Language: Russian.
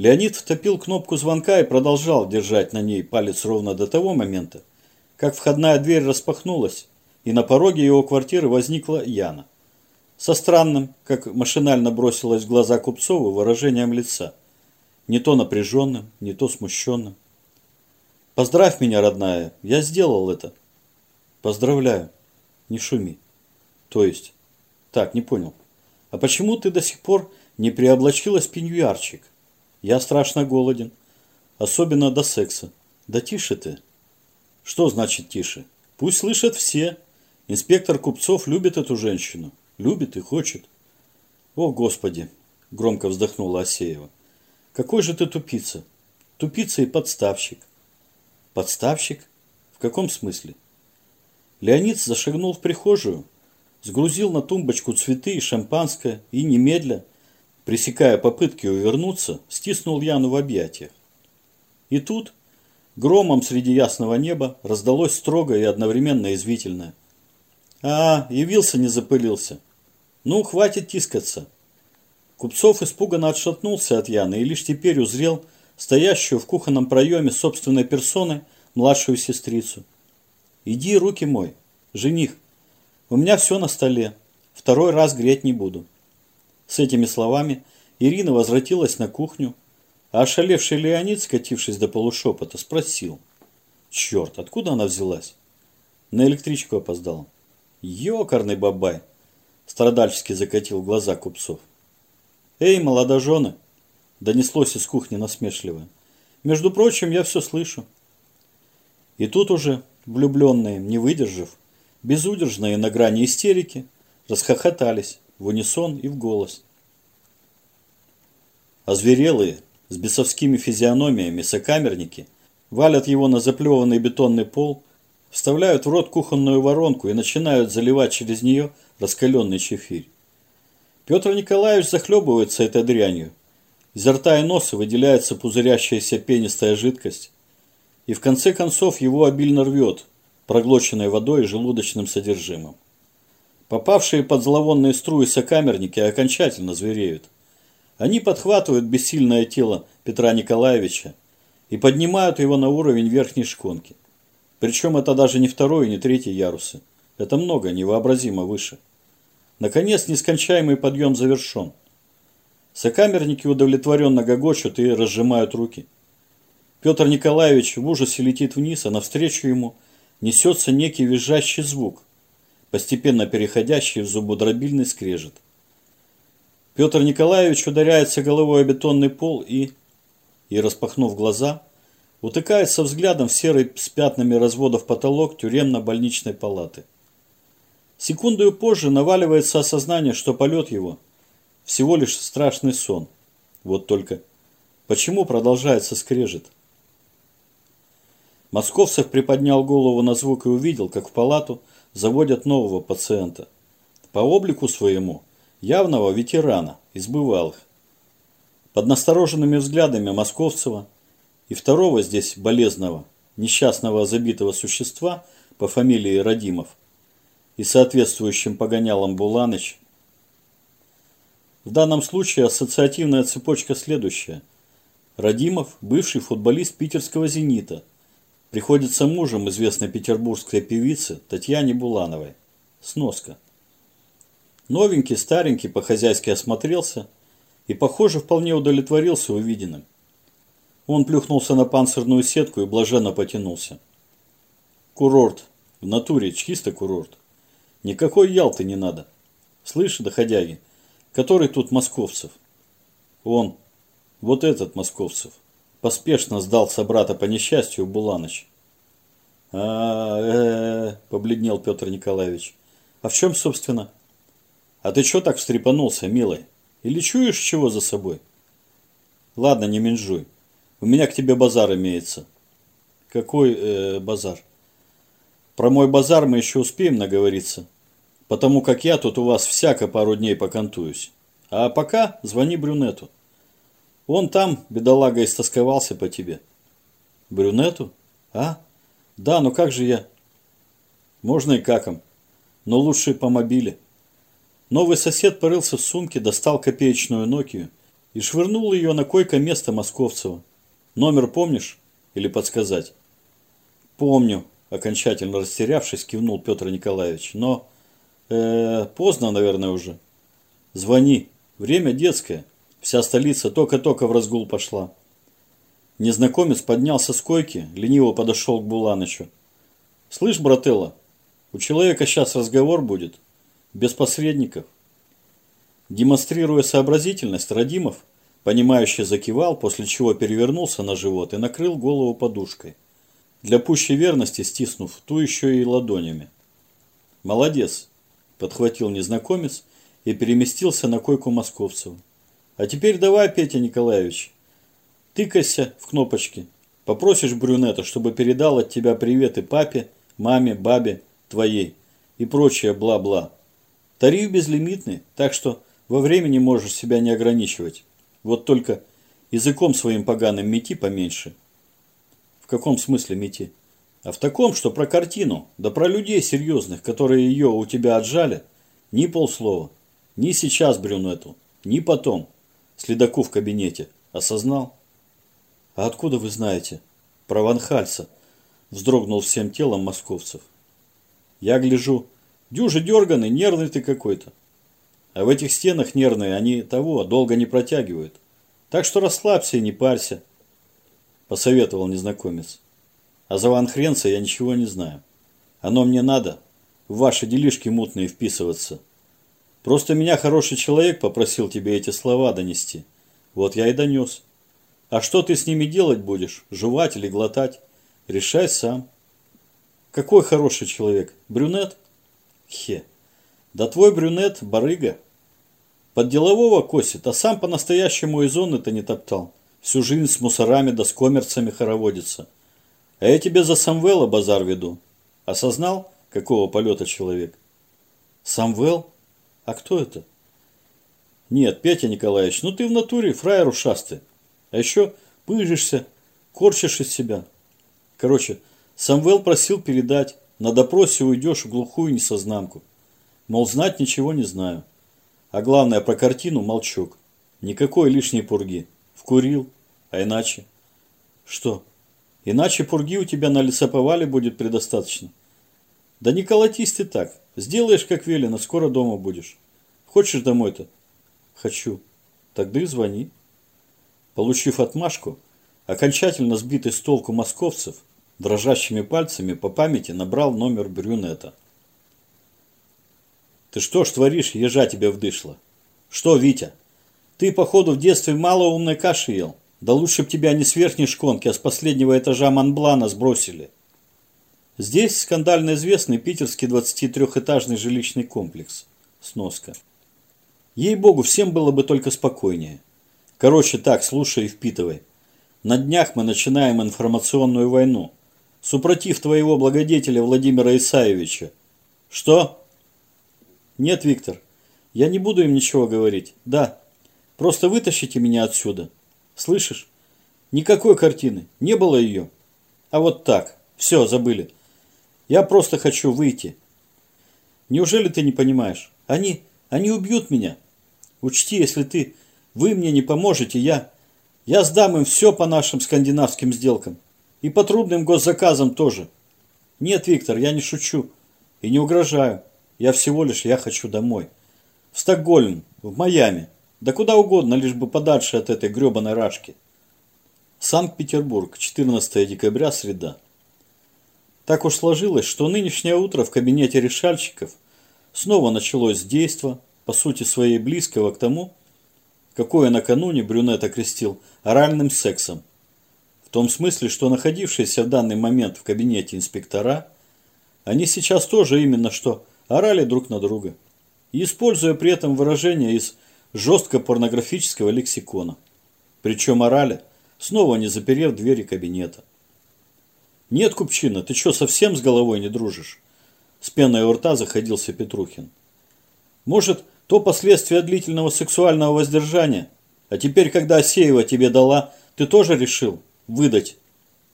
Леонид втопил кнопку звонка и продолжал держать на ней палец ровно до того момента, как входная дверь распахнулась, и на пороге его квартиры возникла Яна. Со странным, как машинально бросилось в глаза Купцову, выражением лица. Не то напряженным, не то смущенным. «Поздравь меня, родная, я сделал это». «Поздравляю. Не шуми». «То есть?» «Так, не понял. А почему ты до сих пор не приоблачилась пеньюарчик?» Я страшно голоден. Особенно до секса. Да тише ты. Что значит тише? Пусть слышат все. Инспектор Купцов любит эту женщину. Любит и хочет. О, Господи! Громко вздохнула Асеева. Какой же ты тупица? Тупица и подставщик. Подставщик? В каком смысле? Леонид зашагнул в прихожую, сгрузил на тумбочку цветы и шампанское и немедля пресекая попытки увернуться, стиснул Яну в объятиях. И тут, громом среди ясного неба, раздалось строгое и одновременно извительное. «А, явился, не запылился. Ну, хватит тискаться». Купцов испуганно отшатнулся от Яны и лишь теперь узрел стоящую в кухонном проеме собственной персоны младшую сестрицу. «Иди, руки мой, жених. У меня все на столе. Второй раз греть не буду». С этими словами Ирина возвратилась на кухню, а ошалевший Леонид, скатившись до полушепота, спросил. Черт, откуда она взялась? На электричку опоздала. Ёкарный бабай! Страдальчески закатил глаза купцов. Эй, молодожены! Донеслось из кухни насмешливое. Между прочим, я все слышу. И тут уже влюбленные, не выдержав, безудержные на грани истерики, расхохотались в унисон и в голос. Озверелые, с бесовскими физиономиями сокамерники валят его на заплеванный бетонный пол, вставляют в рот кухонную воронку и начинают заливать через нее раскаленный чефирь. Петр Николаевич захлебывается этой дрянью. Изо рта и носа выделяется пузырящаяся пенистая жидкость, и в конце концов его обильно рвет, проглоченной водой и желудочным содержимым. Попавшие под зловонные струи сокамерники окончательно звереют. Они подхватывают бессильное тело Петра Николаевича и поднимают его на уровень верхней шконки. Причем это даже не второй и не третий ярусы. Это много, невообразимо выше. Наконец, нескончаемый подъем завершен. Сокамерники удовлетворенно гогочут и разжимают руки. Петр Николаевич в ужасе летит вниз, а навстречу ему несется некий визжащий звук – постепенно переходящий в зубодробильный скрежет. Петр Николаевич ударяется головой о бетонный пол и, и распахнув глаза, утыкается взглядом в серый с пятнами разводов потолок тюремно-больничной палаты. Секунду позже наваливается осознание, что полет его всего лишь страшный сон. Вот только почему продолжается скрежет? Московцев приподнял голову на звук и увидел, как в палату заводят нового пациента. По облику своему явного ветерана из бывалых. Под настороженными взглядами Московцева и второго здесь болезного, несчастного забитого существа по фамилии Радимов и соответствующим погонялом Буланыч. В данном случае ассоциативная цепочка следующая. Радимов – бывший футболист питерского «Зенита», приходится мужем известной петербургской певицы Татьяне Булановой. Сноска. Новенький, старенький по-хозяйски осмотрелся и, похоже, вполне удовлетворился увиденным. Он плюхнулся на панцирную сетку и блаженно потянулся. Курорт. В натуре чисто курорт. Никакой Ялты не надо. Слышь, доходяги, который тут московцев? Он. Вот этот московцев. Поспешно сдал собрата по несчастью Буланыч. А, э, -э, побледнел Петр Николаевич. А в чем, собственно? А ты что так встрепанулся, милый? Или чуешь чего за собой? Ладно, не менжуй. У меня к тебе базар имеется. Какой э, базар? Про мой базар мы еще успеем наговориться. Потому как я тут у вас всяко пару дней покантуюсь. А пока звони брюнету. Он там, бедолага, истосковался по тебе. Брюнету? А? Да, ну как же я? Можно и каком. Но лучше по мобиле. Новый сосед порылся в сумке, достал копеечную Нокию и швырнул ее на койко-место Московцева. Номер помнишь? Или подсказать? Помню, окончательно растерявшись, кивнул Петр Николаевич. Но э, поздно, наверное, уже. Звони. Время детское. Вся столица только-только в разгул пошла. Незнакомец поднялся с койки, лениво подошел к Буланычу. «Слышь, брателло, у человека сейчас разговор будет. Без посредников». Демонстрируя сообразительность, Радимов, понимающе закивал, после чего перевернулся на живот и накрыл голову подушкой, для пущей верности стиснув ту еще и ладонями. «Молодец!» – подхватил незнакомец и переместился на койку московцев. «А теперь давай, Петя Николаевич, тыкайся в кнопочки, попросишь брюнета, чтобы передал от тебя приветы папе, маме, бабе, твоей и прочее бла-бла. Тариф безлимитный, так что во времени можешь себя не ограничивать. Вот только языком своим поганым мети поменьше. В каком смысле мети? А в таком, что про картину, да про людей серьезных, которые ее у тебя отжали, ни полслова. Ни сейчас брюнету, ни потом. Следаку в кабинете. Осознал? А откуда вы знаете? Про Ван Хальса. Вздрогнул всем телом московцев. Я гляжу. Дюжи дерганый, нервный ты какой-то. А в этих стенах нервные они того долго не протягивают. Так что расслабься и не парься, посоветовал незнакомец. А за Ван Хренца я ничего не знаю. Оно мне надо в ваши делишки мутные вписываться. Просто меня хороший человек попросил тебе эти слова донести. Вот я и донес. А что ты с ними делать будешь? Жевать или глотать? Решай сам. Какой хороший человек? Брюнет? Хе. Да твой брюнет – барыга. Под делового косит, а сам по-настоящему и зоны-то не топтал. Всю жизнь с мусорами да с коммерцами хороводится. А я тебе за Самвела базар веду. Осознал, какого полета человек? Самвел? А кто это? Нет, Петя Николаевич, ну ты в натуре фраер ушастый. А еще пыжишься, корчишь из себя. Короче, Самвел просил передать, на допросе уйдешь в глухую несознанку. Мол, знать ничего не знаю. А главное, про картину молчок. Никакой лишней пурги. Вкурил. А иначе? Что? Иначе пурги у тебя на лесоповале будет предостаточно. Да не колотись ты так. Сделаешь, как велено, скоро дома будешь. Хочешь домой-то? Хочу. Тогда и звони. Получив отмашку, окончательно сбитый с толку московцев, дрожащими пальцами по памяти набрал номер брюнета. Ты что ж творишь, ежа тебя вдышло? Что, Витя? Ты, походу, в детстве мало умной каши ел. Да лучше б тебя не с верхней шконки, а с последнего этажа Монблана сбросили. Здесь скандально известный питерский 23-этажный жилищный комплекс. Сноска. Ей-богу, всем было бы только спокойнее. Короче так, слушай и впитывай. На днях мы начинаем информационную войну. Супротив твоего благодетеля Владимира Исаевича. Что? Нет, Виктор, я не буду им ничего говорить. Да, просто вытащите меня отсюда. Слышишь? Никакой картины, не было ее. А вот так, все, забыли. Я просто хочу выйти. Неужели ты не понимаешь? Они, они убьют меня. Учти, если ты, вы мне не поможете, я, я сдам им все по нашим скандинавским сделкам. И по трудным госзаказам тоже. Нет, Виктор, я не шучу и не угрожаю. Я всего лишь, я хочу домой. В Стокгольм, в Майами. Да куда угодно, лишь бы подальше от этой гребаной рашки. Санкт-Петербург, 14 декабря, среда. Так уж сложилось, что нынешнее утро в кабинете решальщиков снова началось с по сути своей близкого к тому, какое накануне брюнет окрестил оральным сексом. В том смысле, что находившиеся в данный момент в кабинете инспектора, они сейчас тоже именно что орали друг на друга, используя при этом выражения из жестко порнографического лексикона. Причем орали, снова не заперев двери кабинета. «Нет, Купчина, ты что, совсем с головой не дружишь?» С пеной у рта заходился Петрухин. «Может, то последствия длительного сексуального воздержания? А теперь, когда Асеева тебе дала, ты тоже решил выдать